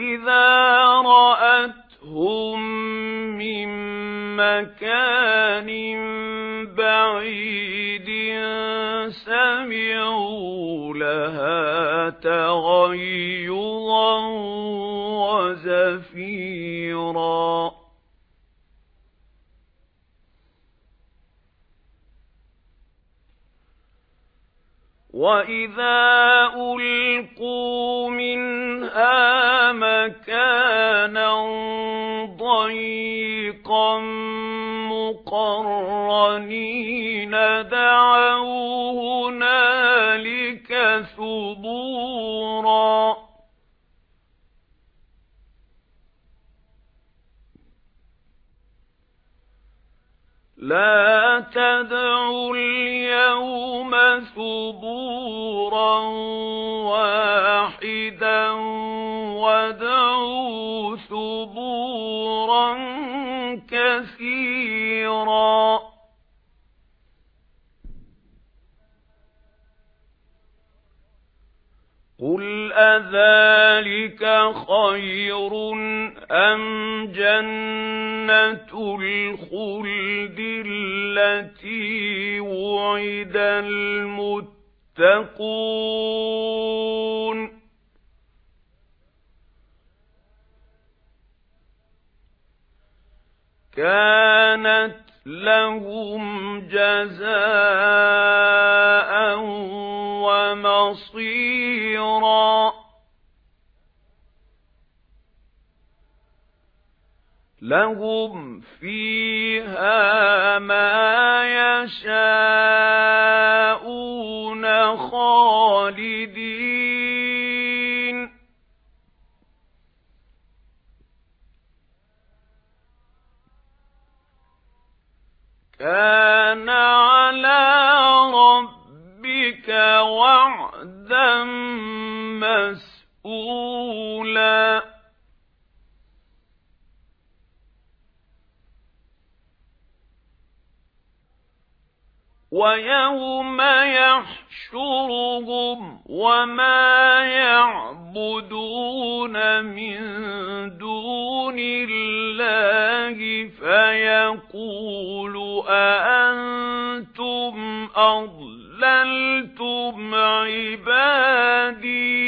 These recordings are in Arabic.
إِذَا رَأَتْهُم مِّن مَّكَانٍ بَعِيدٍ سَمِعُوا لَهَا تَغَيُّظًا وَزَفِيرًا. وَإِذَا أُلْقُوا مَكَانًا ضَيِّقًا مُقَرَّنِينَ دَعَوْا هُنَالِكَ ثُبُورًا لَا تَدْعُوا الْيَوْمَ ثُبُورًا كَثِيرًا. قُلْ أَذَلِكَ خَيْرٌ أَمْ جَنَّةُ الْخُلْدِ الَّتِي وُعِدَ الْمُتَّقُونَ كَانَتْ لَهُمْ جَزَاءً وَمَصِيرًا. لَهُمْ فِيهَا مَا يَشَاءُونَ خَالِدِينَ. وَيَوْمَ يَحْشُرُهُمْ وَمَا يَعْبُدُونَ مِن دُونِ اللَّهِ فَيَقُولُ أَأَنتُمْ أَضْلَلْتُمْ عِبَادِي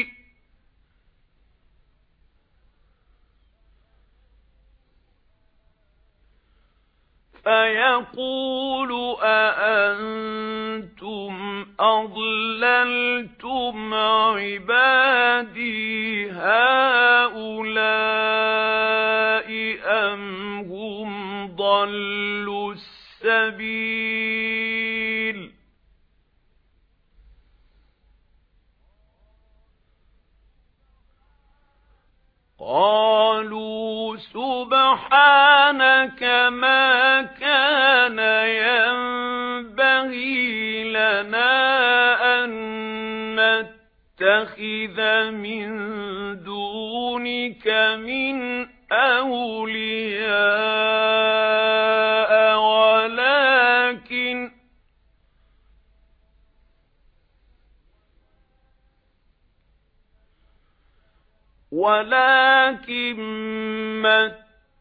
فَيَقُولُ أَأَنتُمْ أَضْلَلْتُمْ عِبَادِي هَؤُلَاءِ أَمْ هُمْ ضَلُّوا السَّبِيلَ؟ قَالُوا سُبْحَانَكَ مَا كَانَ يَنبَغِي لَنَا أَن نَّتَّخِذَ مِن دُونِكَ مِنْ أَوْلِيَاءَ وَلَكِنْ وَلَكِن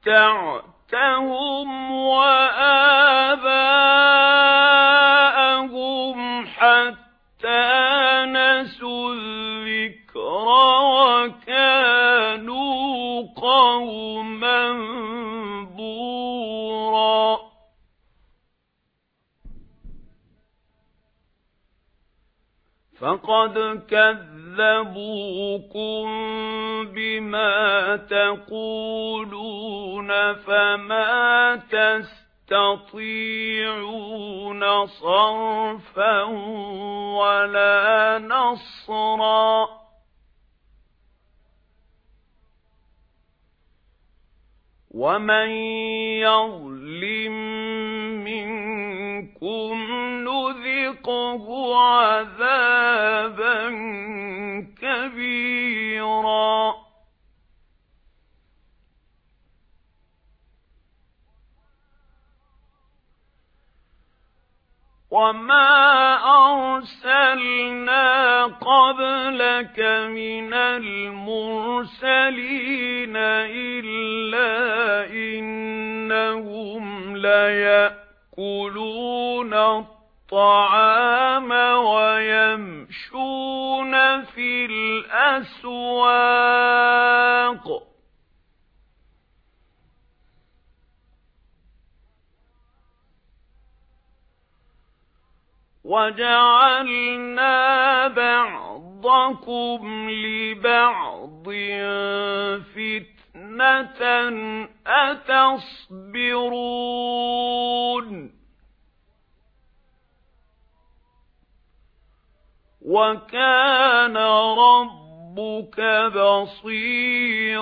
مَّتَّعْتَهُمْ وَآبَاءَهُمْ حَتَّى نَسُوا الذِّكْرَ وَكَانُوا قَوْمًا بُورًا فَقَدْ كَذَّبُوكُم بِمَا تَقُولُونَ فَمَا تَسْتَطِيعُونَ صَرْفًا وَلَا نَصْرًا وَمَن يَظْلِم مِّنكُمْ نُذِقْهُ عَذَابًا كَبِيرًا. وَمَا أَرْسَلْنَا قَبْلَكَ مِنَ الْمُرْسَلِينَ إِلَّا إِنَّهُمْ لَيَأْكُلُونَ الطَّعَامَ وَيَمْشُونَ فِي الْأَسْوَاقِ. وَجَعَلْنَا بَعْضَكُمْ لِبَعْضٍ فِتْنَةً أَتَصْبِرُونَ. وَكَانَ رَبُّكَ بَصِيرًا